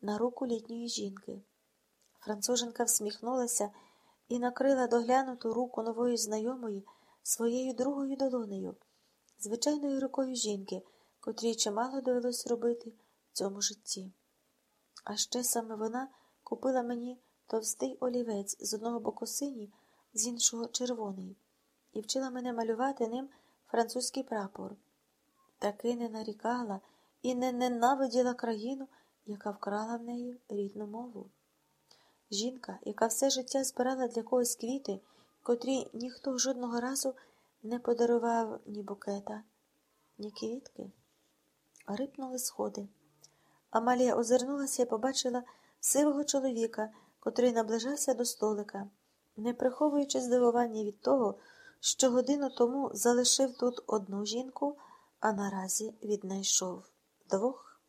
на руку літньої жінки. Француженка всміхнулася і накрила доглянуту руку нової знайомої своєю другою долонею, звичайною рукою жінки, котрій чимало довелось робити в цьому житті. А ще саме вона купила мені товстий олівець з одного боку синій, з іншого червоний, і вчила мене малювати ним французький прапор. Таки не нарікала і не ненавиділа країну, яка вкрала в неї рідну мову. Жінка, яка все життя збирала для когось квіти, котрі ніхто жодного разу не подарував ні букета, ні квітки. Рипнули сходи. Амалія озирнулася і побачила сивого чоловіка, котрий наближався до столика, не приховуючи здивування від того, що годину тому залишив тут одну жінку, а наразі віднайшов двох.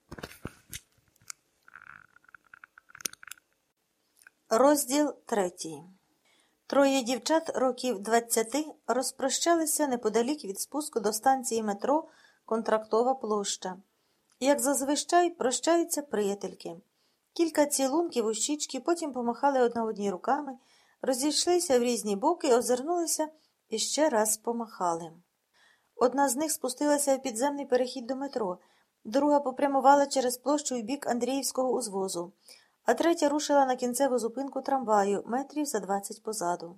Розділ третій. Троє дівчат років двадцяти розпрощалися неподалік від спуску до станції метро Контрактова площа. Як зазвичай прощаються приятельки. Кілька цілунків у щічки, потім помахали одна одній руками, розійшлися в різні боки, озирнулися і ще раз помахали. Одна з них спустилася в підземний перехід до метро, друга попрямувала через площу в бік Андріївського узвозу, а третя рушила на кінцеву зупинку трамваю метрів за двадцять позаду.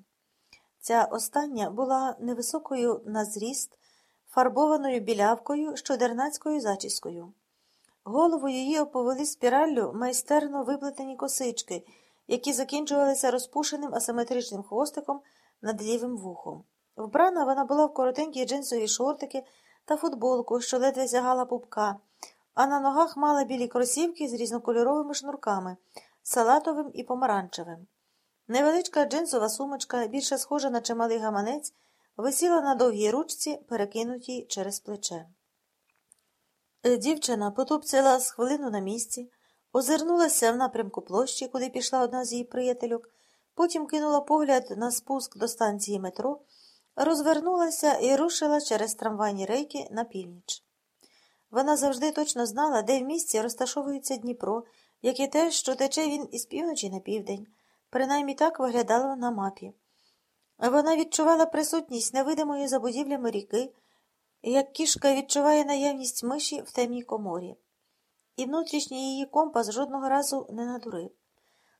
Ця остання була невисокою на зріст, фарбованою білявкою з чудернацькою зачіскою. Голову її оповели спіраллю майстерно виплетені косички, які закінчувалися розпушеним асиметричним хвостиком над лівим вухом. Вбрана вона була в коротенькі джинсові шортики та футболку, що ледве сягала пупка, а на ногах мала білі кросівки з різнокольоровими шнурками, салатовим і помаранчевим. Невеличка джинсова сумочка, більше схожа на чималий гаманець, висіла на довгій ручці, перекинутій через плече. Е, дівчина потупцяла з хвилину на місці, озирнулася в напрямку площі, куди пішла одна з її приятельок, потім кинула погляд на спуск до станції метро, розвернулася і рушила через трамвайні рейки на північ. Вона завжди точно знала, де в місті розташовується Дніпро, як і те, що тече він із півночі на південь, принаймні так виглядало на мапі. Вона відчувала присутність невидимої за будівлями ріки як кішка відчуває наявність миші в темній коморі, і внутрішній її компас жодного разу не надурив.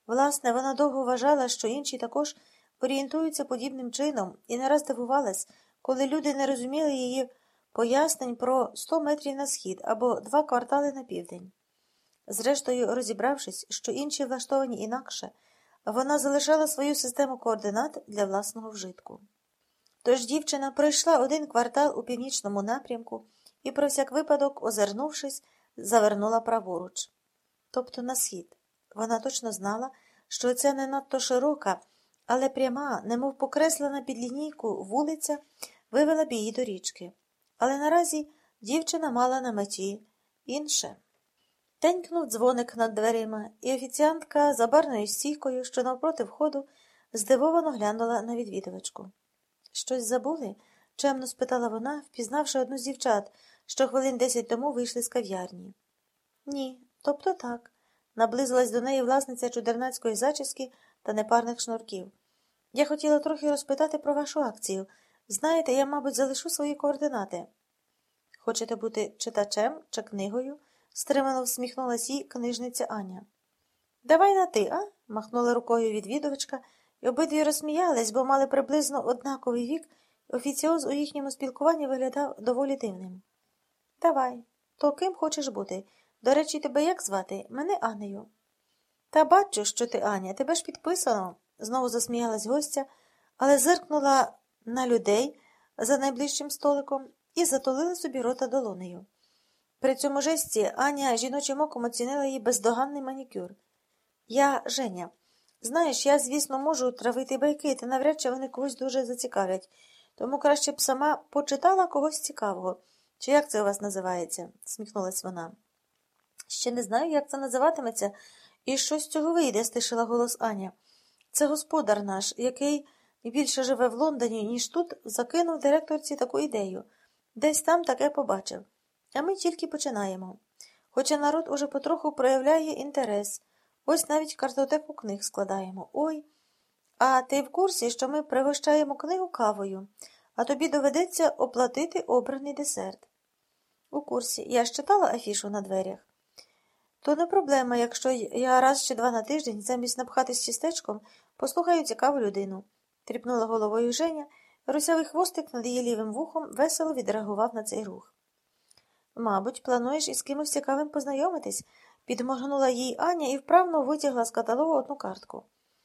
Власне, вона довго вважала, що інші також орієнтуються подібним чином, і не раз дивувалась, коли люди не розуміли її пояснень про сто метрів на схід або два квартали на південь. Зрештою, розібравшись, що інші влаштовані інакше, вона залишала свою систему координат для власного вжитку. Тож дівчина пройшла один квартал у північному напрямку і, про всяк випадок, озирнувшись, завернула праворуч. Тобто на схід. Вона точно знала, що це не надто широка, але пряма, немов покреслена під лінійку вулиця, вивела б її до річки. Але наразі дівчина мала на меті інше. Тенькнув дзвоник над дверима, і офіціантка за барною стійкою, що навпроти входу, здивовано глянула на відвідувачку. Щось забули? чемно спитала вона, впізнавши одну з дівчат, що хвилин десять тому вийшли з кав'ярні. Ні, тобто так, наблизилась до неї власниця чудернацької зачіски та непарних шнурків. Я хотіла трохи розпитати про вашу акцію. Знаєте, я, мабуть, залишу свої координати. Хочете бути читачем чи книгою? стримано всміхнулась їй книжниця Аня. Давай на ти, а? махнула рукою відвідувачка і обидві розсміялись, бо мали приблизно однаковий вік, офіціоз у їхньому спілкуванні виглядав доволі дивним. Давай, то ким хочеш бути? До речі, тебе як звати? Мене Анею. Та бачу, що ти, Аня, тебе ж підписано, знову засміялась гостя, але зиркнула на людей за найближчим столиком і затулила собі рота долонею. При цьому жесті Аня жіночим оком оцінила її бездоганний манікюр. Я Женя. Знаєш, я, звісно, можу травити байки, та навряд чи вони когось дуже зацікавлять, тому краще б сама почитала когось цікавого. Чи як це у вас називається? сміхнулась вона. Ще не знаю, як це називатиметься, і що з цього вийде, стишила голос Аня. Це господар наш, який більше живе в Лондоні, ніж тут, закинув директорці таку ідею. Десь там таке побачив. А ми тільки починаємо. Хоча народ уже потроху проявляє інтерес. Ось навіть картотеку книг складаємо. Ой. А ти в курсі, що ми пригощаємо книгу кавою, а тобі доведеться оплатити обраний десерт. У курсі. Я ж читала афішу на дверях. То не проблема, якщо я раз чи два на тиждень, замість напхатись чистечком, послухаю цікаву людину. Тріпнула головою Женя, русявий хвостик над її лівим вухом весело відреагував на цей рух. Мабуть, плануєш із кимось цікавим познайомитись, підморгнула їй Аня і вправно витягла з каталогу одну картку.